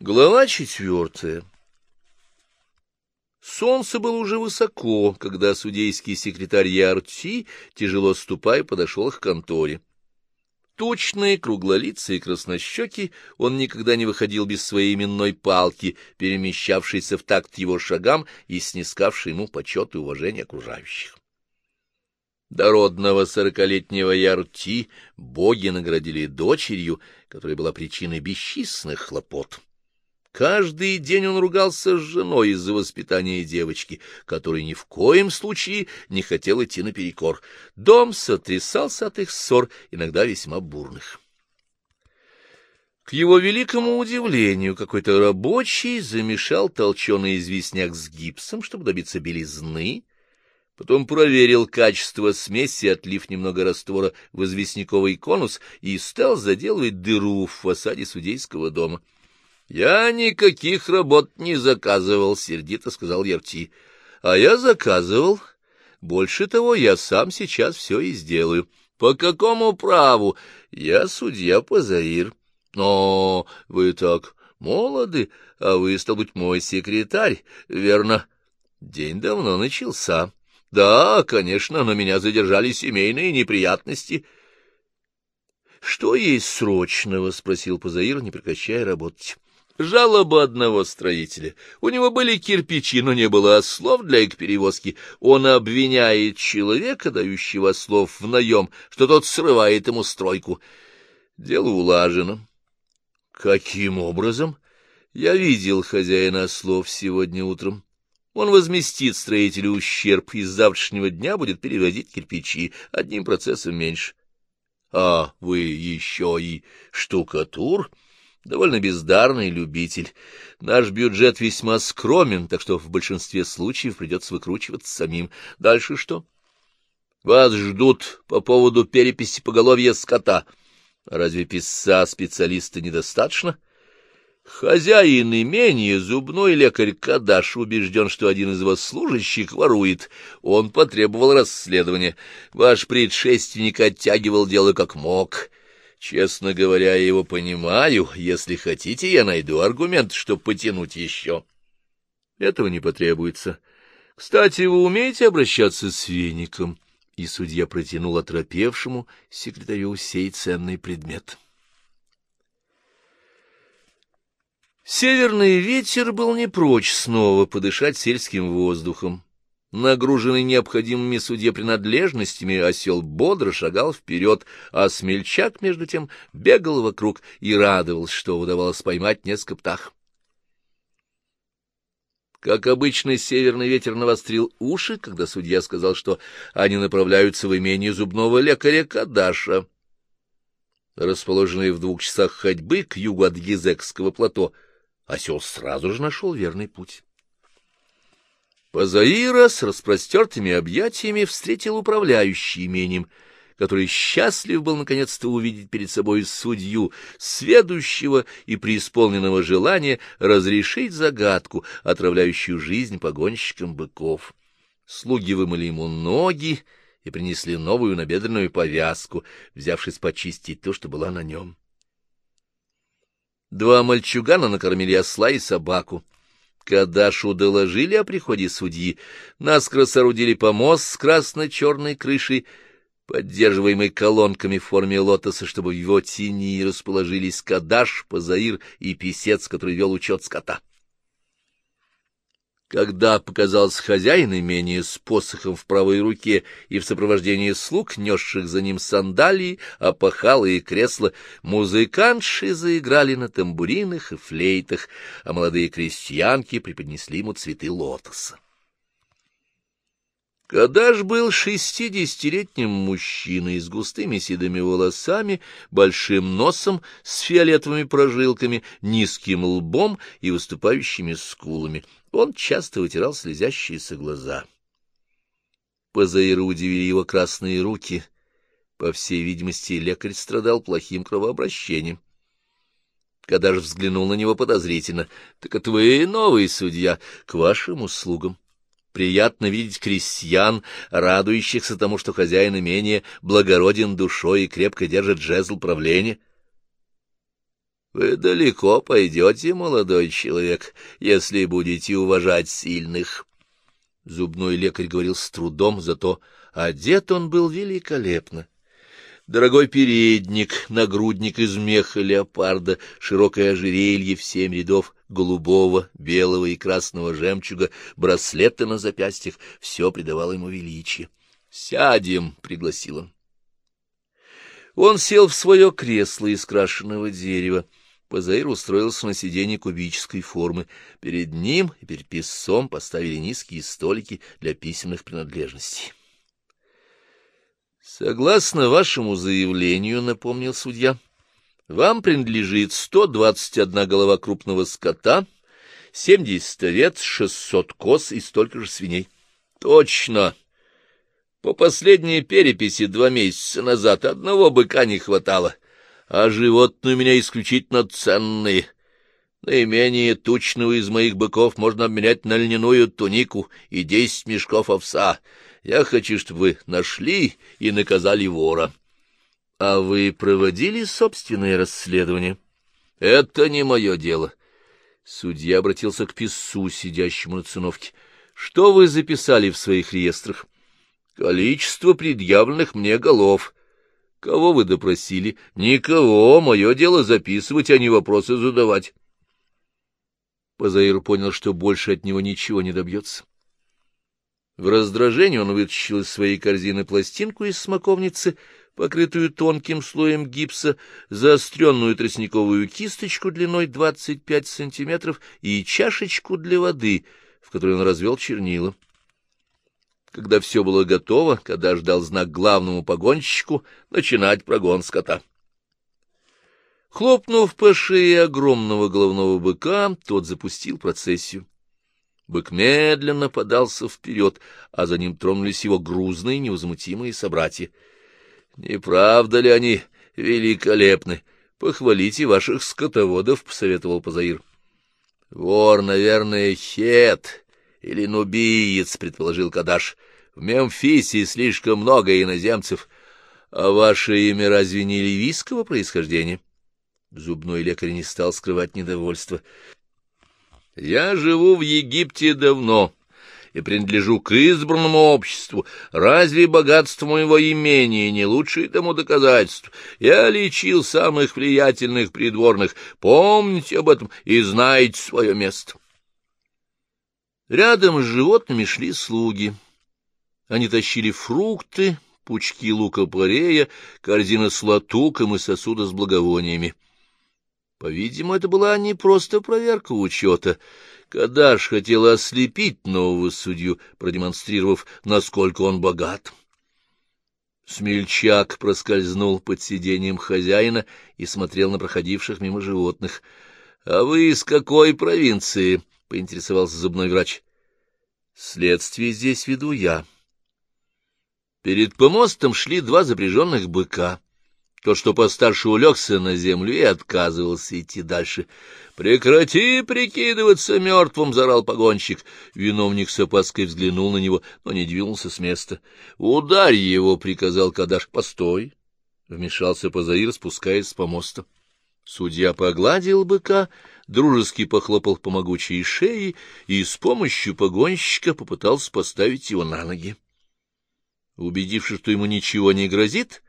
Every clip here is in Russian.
Глава четвертая Солнце было уже высоко, когда судейский секретарь Ярти, тяжело ступая, подошел к конторе. Точные, круглолицые краснощеки, он никогда не выходил без своей именной палки, перемещавшейся в такт его шагам и снискавшей ему почет и уважение окружающих. Дородного сорокалетнего Ярти боги наградили дочерью, которая была причиной бесчисленных хлопот. Каждый день он ругался с женой из-за воспитания девочки, которая ни в коем случае не хотела идти наперекор. Дом сотрясался от их ссор, иногда весьма бурных. К его великому удивлению, какой-то рабочий замешал толченый известняк с гипсом, чтобы добиться белизны, потом проверил качество смеси, отлив немного раствора в известняковый конус, и стал заделывать дыру в фасаде судейского дома. — Я никаких работ не заказывал, — сердито сказал Ярти. — А я заказывал. Больше того, я сам сейчас все и сделаю. — По какому праву? Я судья Пазаир. — Но вы так молоды, а вы, стал быть, мой секретарь, верно? День давно начался. — Да, конечно, но меня задержали семейные неприятности. — Что есть срочного? — спросил Пазаир, не прекращая работать. Жалоба одного строителя. У него были кирпичи, но не было ослов для их перевозки. Он обвиняет человека, дающего ослов в наем, что тот срывает ему стройку. Дело улажено. Каким образом? Я видел хозяина ослов сегодня утром. Он возместит строителю ущерб и с завтрашнего дня будет перевозить кирпичи одним процессом меньше. А вы еще и штукатур? — довольно бездарный любитель. Наш бюджет весьма скромен, так что в большинстве случаев придется выкручиваться самим. Дальше что? Вас ждут по поводу переписи поголовья скота. Разве писца специалиста недостаточно? Хозяин имения, зубной лекарь Кадаш, убежден, что один из вас служащих ворует. Он потребовал расследования. Ваш предшественник оттягивал дело как мог. Честно говоря, я его понимаю. Если хотите, я найду аргумент, чтобы потянуть еще. Этого не потребуется. Кстати, вы умеете обращаться с веником? И судья протянул оторопевшему секретарю сей ценный предмет. Северный ветер был не прочь снова подышать сельским воздухом. Нагруженный необходимыми суде принадлежностями, осел бодро шагал вперед, а смельчак, между тем, бегал вокруг и радовался, что удавалось поймать несколько птах. Как обычно, северный ветер навострил уши, когда судья сказал, что они направляются в имение зубного лекаря Кадаша. Расположенный в двух часах ходьбы к югу от Гизекского плато, осел сразу же нашел верный путь. Пазаира с распростертыми объятиями встретил управляющий имением, который счастлив был наконец-то увидеть перед собой судью, сведущего и преисполненного желания разрешить загадку, отравляющую жизнь погонщикам быков. Слуги вымыли ему ноги и принесли новую набедренную повязку, взявшись почистить то, что была на нем. Два мальчугана накормили осла и собаку. Кадашу доложили о приходе судьи, наскоро соорудили помост с красно-черной крышей, поддерживаемой колонками в форме лотоса, чтобы в его тени расположились Кадаш, Пазаир и писец, который вел учет скота. Когда показался хозяин имения с посохом в правой руке и в сопровождении слуг, несших за ним сандалии, опахалы и кресла, музыкантши заиграли на тамбуринах и флейтах, а молодые крестьянки преподнесли ему цветы лотоса. Кадаш был шестидесятилетним мужчиной с густыми седыми волосами, большим носом с фиолетовыми прожилками, низким лбом и выступающими скулами — он часто вытирал слезящиеся глаза. Пазаира удивили его красные руки. По всей видимости, лекарь страдал плохим кровообращением. Же взглянул на него подозрительно, — Так это вы новый судья, к вашим услугам. Приятно видеть крестьян, радующихся тому, что хозяин имения благороден душой и крепко держит жезл правления. — Вы далеко пойдете, молодой человек, если будете уважать сильных. Зубной лекарь говорил с трудом, зато одет он был великолепно. Дорогой передник, нагрудник из меха леопарда, широкое ожерелье в семь рядов голубого, белого и красного жемчуга, браслеты на запястьях — все придавало ему величие. — Сядем, — пригласил он. Он сел в свое кресло из крашеного дерева. Позаир устроился на сиденье кубической формы. Перед ним и перед писцом поставили низкие столики для письменных принадлежностей. Согласно вашему заявлению, — напомнил судья, — вам принадлежит 121 голова крупного скота, 70 овец, 600 коз и столько же свиней. — Точно. По последней переписи два месяца назад одного быка не хватало, а животные у меня исключительно ценные. Наименее тучного из моих быков можно обменять на льняную тунику и десять мешков овса — я хочу, чтобы вы нашли и наказали вора. — А вы проводили собственное расследование? — Это не мое дело. Судья обратился к писцу, сидящему на циновке. — Что вы записали в своих реестрах? — Количество предъявленных мне голов. — Кого вы допросили? — Никого. Мое дело записывать, а не вопросы задавать. Позаир понял, что больше от него ничего не добьется. В раздражении он вытащил из своей корзины пластинку из смоковницы, покрытую тонким слоем гипса, заостренную тростниковую кисточку длиной 25 сантиметров и чашечку для воды, в которой он развел чернила. Когда все было готово, когда ждал знак главному погонщику начинать прогон скота. Хлопнув по шее огромного головного быка, тот запустил процессию. Бык медленно подался вперед, а за ним тронулись его грузные невозмутимые собратья. — Не правда ли они великолепны? Похвалите ваших скотоводов, — посоветовал Позаир. — Вор, наверное, хет или нубиец, — предположил Кадаш. — В Мемфисе слишком много иноземцев. А ваше имя разве не ливийского происхождения? Зубной лекарь не стал скрывать недовольство. Я живу в Египте давно и принадлежу к избранному обществу. Разве богатство моего имения не лучшее тому доказательство? Я лечил самых влиятельных придворных. Помните об этом и знайте свое место. Рядом с животными шли слуги. Они тащили фрукты, пучки лука-порея, корзины с латуком и сосуды с благовониями. По-видимому, это была не просто проверка учета. Кадаш хотел ослепить нового судью, продемонстрировав, насколько он богат. Смельчак проскользнул под сиденьем хозяина и смотрел на проходивших мимо животных. — А вы из какой провинции? — поинтересовался зубной врач. — Следствие здесь веду я. Перед помостом шли два запряженных быка. То, что постарше улегся на землю и отказывался идти дальше. «Прекрати прикидываться мертвым!» — зарал погонщик. Виновник с опаской взглянул на него, но не двинулся с места. «Ударь его!» — приказал Кадаш. «Постой!» — вмешался Позаир, спускаясь с помоста. Судья погладил быка, дружески похлопал по могучей шее и с помощью погонщика попытался поставить его на ноги. Убедившись, что ему ничего не грозит,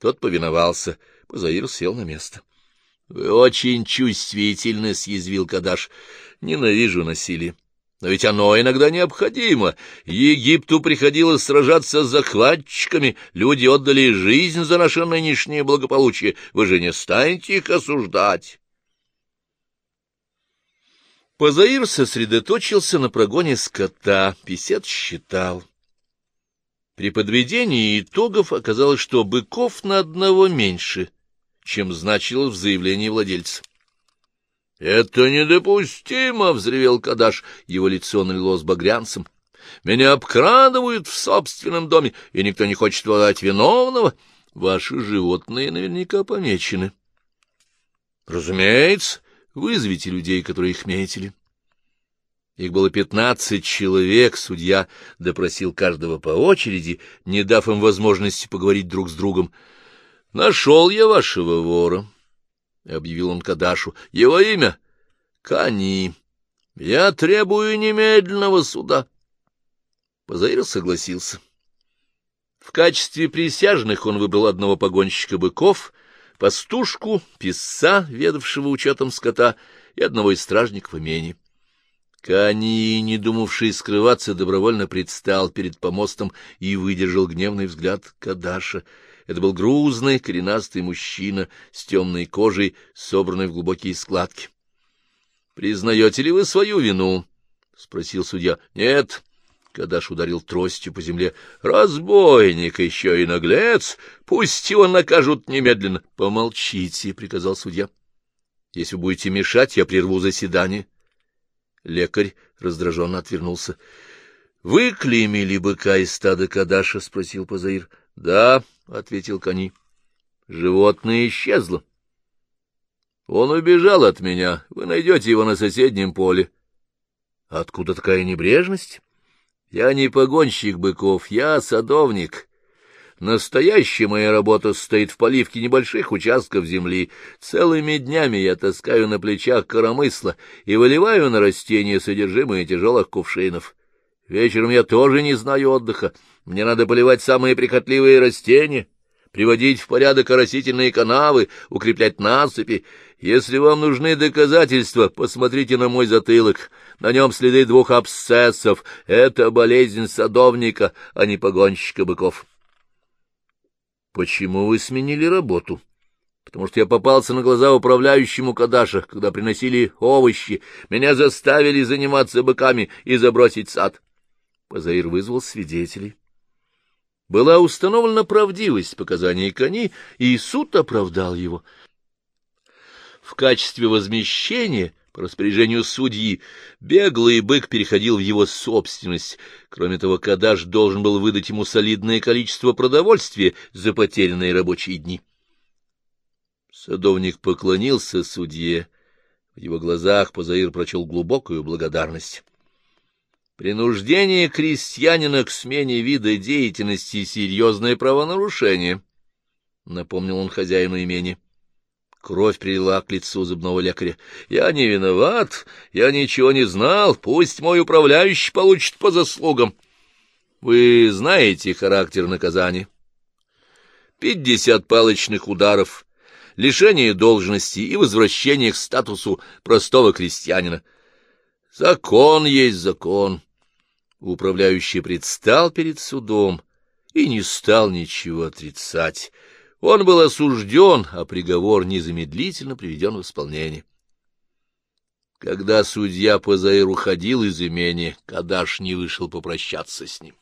тот повиновался. Позаир сел на место. — Вы очень чувствительны, — съязвил Кадаш. — Ненавижу насилие. Но ведь оно иногда необходимо. Египту приходилось сражаться с захватчиками, люди отдали жизнь за наше нынешнее благополучие. Вы же не станете их осуждать. Позаир сосредоточился на прогоне скота, писец считал. При подведении итогов оказалось, что быков на одного меньше, чем значилось в заявлении владельца. — Это недопустимо! — взревел Кадаш, его лицо налилось багрянцем. — Меня обкрадывают в собственном доме, и никто не хочет водать виновного. Ваши животные наверняка помечены. — Разумеется, вызовите людей, которые их метили. Их было пятнадцать человек, судья допросил каждого по очереди, не дав им возможности поговорить друг с другом. Нашел я вашего вора. объявил он Кадашу. — Его имя? — Кани. Я требую немедленного суда. Позаир согласился. В качестве присяжных он выбрал одного погонщика быков, пастушку, писца, ведавшего учетом скота, и одного из стражников имени. Кани, не думавший скрываться, добровольно предстал перед помостом и выдержал гневный взгляд Кадаша. Это был грузный, коренастый мужчина с темной кожей, собранной в глубокие складки. — Признаете ли вы свою вину? — спросил судья. — Нет. Кадаш ударил тростью по земле. — Разбойник еще и наглец! Пусть его накажут немедленно! — Помолчите, — приказал судья. — Если будете мешать, я прерву заседание. Лекарь раздраженно отвернулся. — Вы клеймили быка из стада Кадаша? — спросил Пазаир. — Да, — ответил Кани. — Животное исчезло. — Он убежал от меня. Вы найдете его на соседнем поле. — Откуда такая небрежность? — Я не погонщик быков, я садовник. Настоящая моя работа стоит в поливке небольших участков земли. Целыми днями я таскаю на плечах коромысла и выливаю на растения содержимое тяжелых кувшинов. Вечером я тоже не знаю отдыха. Мне надо поливать самые прихотливые растения, приводить в порядок оросительные канавы, укреплять насыпи. Если вам нужны доказательства, посмотрите на мой затылок. На нем следы двух абсцессов. Это болезнь садовника, а не погонщика быков. — Почему вы сменили работу? — Потому что я попался на глаза управляющему Кадаша, когда приносили овощи. Меня заставили заниматься быками и забросить сад. Пазаир вызвал свидетелей. Была установлена правдивость показаний Кони, и суд оправдал его. В качестве возмещения по распоряжению судьи беглый бык переходил в его собственность. Кроме того, Кадаш должен был выдать ему солидное количество продовольствия за потерянные рабочие дни. Садовник поклонился судье. В его глазах Позаир прочел глубокую благодарность. Принуждение крестьянина к смене вида деятельности — серьезное правонарушение, — напомнил он хозяину имени. Кровь прилила к лицу зубного лекаря. — Я не виноват, я ничего не знал, пусть мой управляющий получит по заслугам. Вы знаете характер наказания. Пятьдесят палочных ударов, лишение должности и возвращение к статусу простого крестьянина. Закон есть закон. Управляющий предстал перед судом и не стал ничего отрицать. Он был осужден, а приговор незамедлительно приведен в исполнение. Когда судья Пазаир уходил из имени, Кадаш не вышел попрощаться с ним.